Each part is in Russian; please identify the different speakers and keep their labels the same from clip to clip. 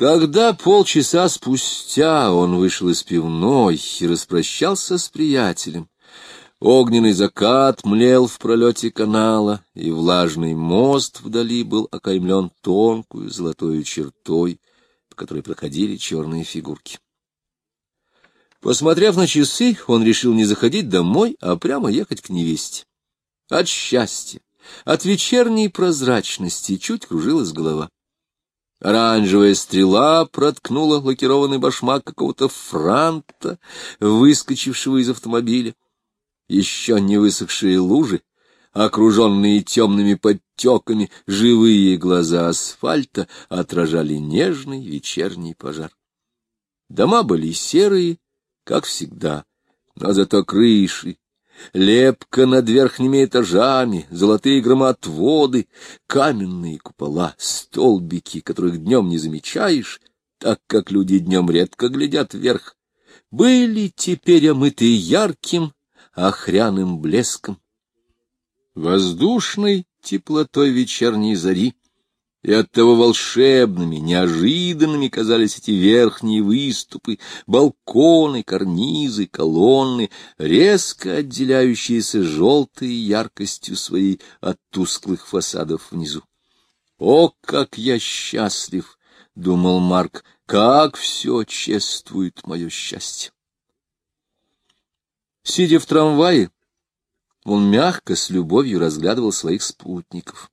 Speaker 1: Когда полчаса спустя он вышел из пивной и распрощался с приятелем, огненный закат млел в пролете канала, и влажный мост вдали был окаймлен тонкую золотой чертой, по которой проходили черные фигурки. Посмотрев на часы, он решил не заходить домой, а прямо ехать к невесте. От счастья, от вечерней прозрачности чуть кружилась голова. Оранжевая стрела проткнула лакированный башмак какого-то франта, выскочившего из автомобиля. Еще не высохшие лужи, окруженные темными подтеками, живые глаза асфальта отражали нежный вечерний пожар. Дома были серые, как всегда, но зато крыши лепка над верхними этажами, золотые громотводы, каменные купола, столбики, которых днем не замечаешь, так как люди днем редко глядят вверх, были теперь омыты ярким охряным блеском. Воздушной теплотой вечерней зари и оттого волшебными, неожиданными казались эти верхние выступы, балконы, карнизы, колонны, резко отделяющиеся желтой яркостью своей от тусклых фасадов внизу. «О, как я счастлив!» — думал Марк, — «как все чествует мое счастье!» Сидя в трамвае, он мягко, с любовью разглядывал своих спутников.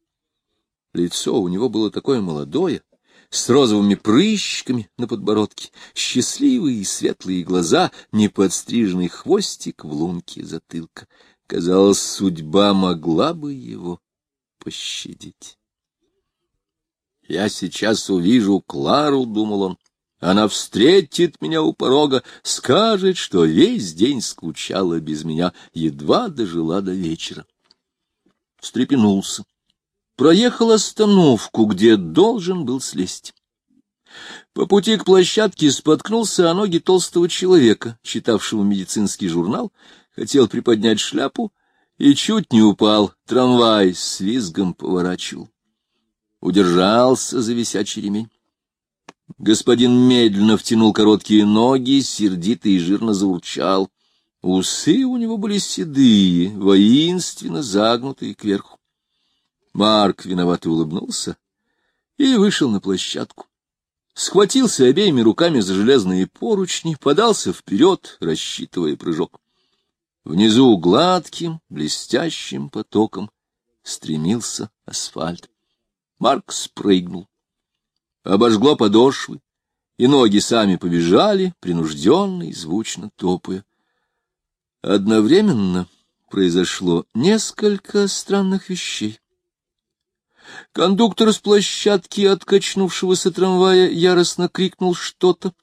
Speaker 1: Лицо у него было такое молодое, с розовыми прыщиками на подбородке, счастливые и светлые глаза, неподстриженный хвостик в лунке затылка. Казалось, судьба могла бы его пощадить. «Я сейчас увижу Клару», — думал он. «Она встретит меня у порога, скажет, что весь день скучала без меня, едва дожила до вечера». Встрепенулся проехал остановку, где должен был слезть. По пути к площадке споткнулся о ноги толстого человека, читавшего медицинский журнал, хотел приподнять шляпу и чуть не упал, трамвай с визгом поворачивал. Удержался за висячий ремень. Господин медленно втянул короткие ноги, сердито и жирно заурчал. Усы у него были седые, воинственно загнутые кверху. Марк виновато улыбнулся и вышел на площадку. Схватился обеими руками за железные поручни, подался вперед, рассчитывая прыжок. Внизу гладким, блестящим потоком стремился асфальт. Марк спрыгнул. Обожгло подошвы, и ноги сами побежали, принужденно и звучно топая. Одновременно произошло несколько странных вещей. Кондуктор с площадки откачнувшегося трамвая яростно крикнул что-то.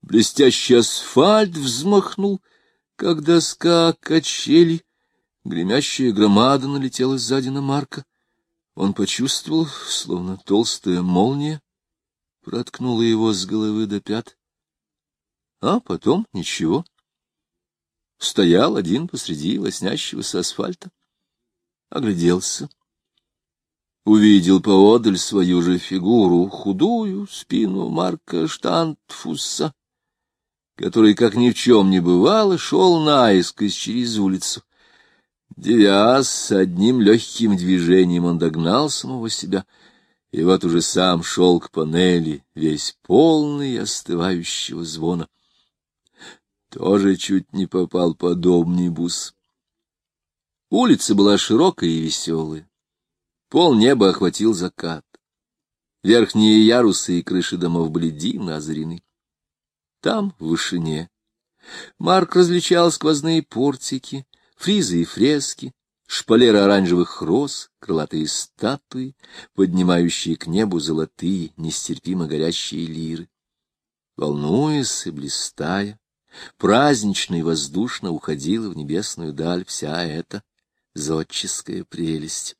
Speaker 1: Блестящий асфальт взмахнул, как доска качели. Гремящая громада налетела сзади на Марка. Он почувствовал, словно толстая молния проткнула его с головы до пят. А потом ничего. Стоял один посреди лоснящегося асфальта. Огляделся увидел поодаль свою же фигуру, худую спину Марка Штантфуса, который, как ни в чем не бывало, шел наискось через улицу. Девяз одним легким движением он догнал самого себя, и вот уже сам шел к панели, весь полный остывающего звона. Тоже чуть не попал под омнибус. Улица была широкая и веселая. Пол неба охватил закат. Верхние ярусы и крыши домов были дивно озарены. Там, в вышине, Марк различал сквозные портики, фризы и фрески, шпалеры оранжевых роз, крылатые статуи, поднимающие к небу золотые, нестерпимо горящие лиры. Волнуясь и блистая, празднично и воздушно уходила в небесную даль вся эта зодческая прелесть.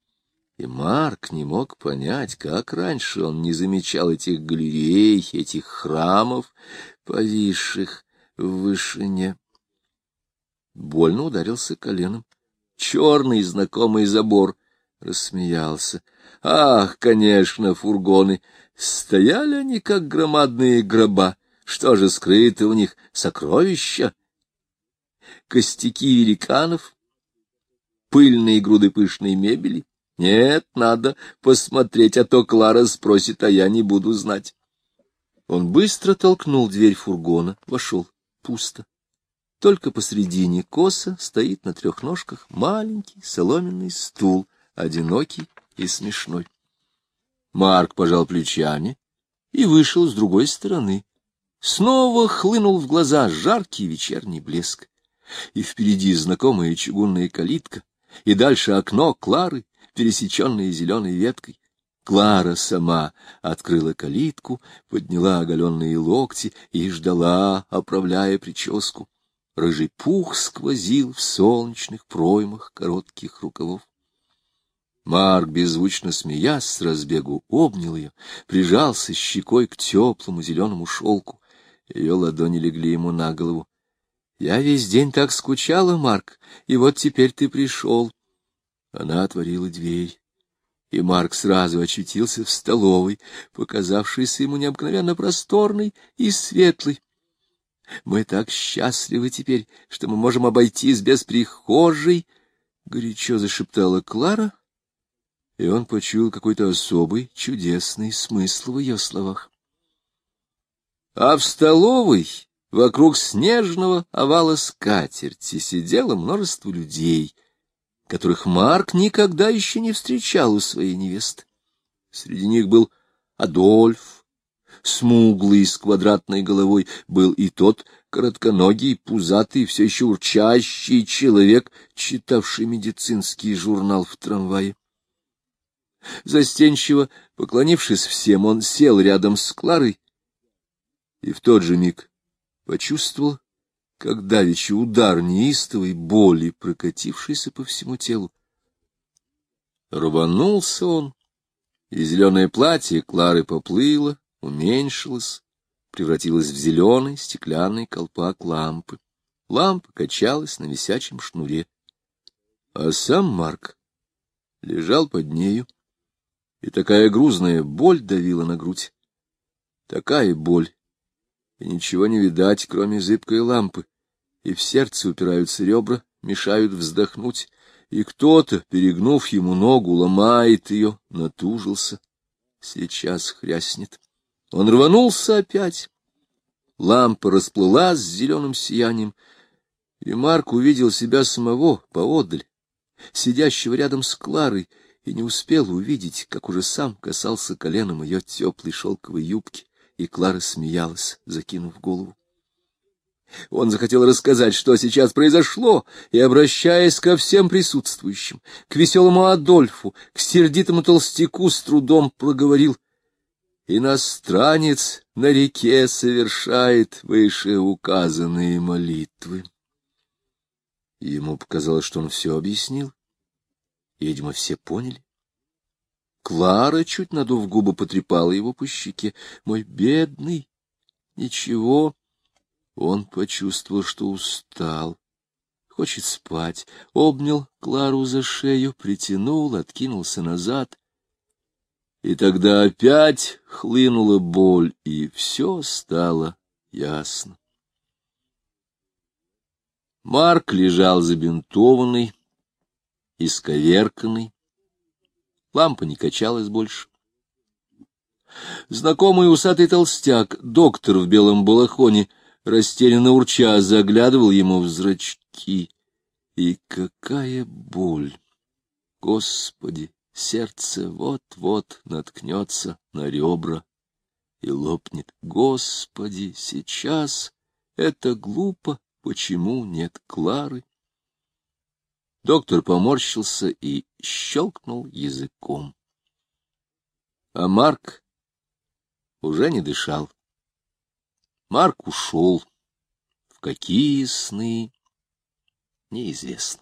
Speaker 1: И Марк не мог понять, как раньше он не замечал этих галерей, этих храмов, повисших в вышине. Больно ударился коленом. Черный знакомый забор рассмеялся. Ах, конечно, фургоны. Стояли они, как громадные гроба. Что же скрыто у них? Сокровища? Костяки великанов? Пыльные груды пышной мебели? Нет, надо посмотреть, а то Клара спросит, а я не буду знать. Он быстро толкнул дверь фургона, вошел. Пусто. Только посредине коса стоит на трех ножках маленький соломенный стул, одинокий и смешной. Марк пожал плечами и вышел с другой стороны. Снова хлынул в глаза жаркий вечерний блеск. И впереди знакомая чугунная калитка, и дальше окно Клары, пересеченное зеленой веткой. Клара сама открыла калитку, подняла оголенные локти и ждала, оправляя прическу. Рыжий пух сквозил в солнечных проймах коротких рукавов. Марк, беззвучно смеясь с разбегу, обнял ее, прижался щекой к теплому зеленому шелку. Ее ладони легли ему на голову. — Я весь день так скучала, Марк, и вот теперь ты пришел. Она отворила дверь, и Марк сразу очутился в столовой, показавшейся ему необыкновенно просторной и светлой. Мы так счастливы теперь, что мы можем обойтись без прихожей, — горячо зашептала Клара, и он почуял какой-то особый, чудесный смысл в ее словах. А в столовой, вокруг снежного овала скатерти, сидело множество людей, которых Марк никогда еще не встречал у своей невесты. Среди них был Адольф, смуглый, с квадратной головой, был и тот коротконогий, пузатый, все еще урчащий человек, читавший медицинский журнал в трамвае. Застенчиво поклонившись всем, он сел рядом с Кларой и в тот же миг почувствовал, как давеча удар неистовой боли, прокатившийся по всему телу. Рванулся он, и зеленое платье Клары поплыло, уменьшилась, превратилась в зеленый стеклянный колпак лампы. Лампа качалась на висячем шнуре. А сам Марк лежал под нею, и такая грузная боль давила на грудь. Такая боль, и ничего не видать, кроме зыбкой лампы, и в сердце упираются ребра, мешают вздохнуть, и кто-то, перегнув ему ногу, ломает ее, натужился, сейчас хряснет. Он рванулся опять. Лампа расплылась с зеленым сиянием, и Марк увидел себя самого поодаль, сидящего рядом с Кларой, и не успел увидеть, как уже сам касался коленом ее теплой шелковой юбки, и Клара смеялась, закинув голову. Он захотел рассказать, что сейчас произошло, и, обращаясь ко всем присутствующим, к веселому Адольфу, к сердитому толстяку, с трудом проговорил — Иностранец на реке совершает вышеуказанные молитвы. Ему показалось, что он все объяснил. И, видимо, все поняли. Клара, чуть надув губы, потрепала его по щеке. «Мой бедный! Ничего!» Он почувствовал, что устал, хочет спать, обнял Клару за шею, притянул, откинулся назад и тогда опять хлынула боль, и все стало ясно. Марк лежал забинтованный, исковерканный. Лампа не качалась больше. Знакомый усатый толстяк, доктор в белом балахоне, растерянно урча, заглядывал ему в зрачки. И какая боль! Господи! Сердце вот-вот наткнется на ребра и лопнет. Господи, сейчас это глупо, почему нет Клары? Доктор поморщился и щелкнул языком. А Марк уже не дышал. Марк ушел. В какие сны? Неизвестно.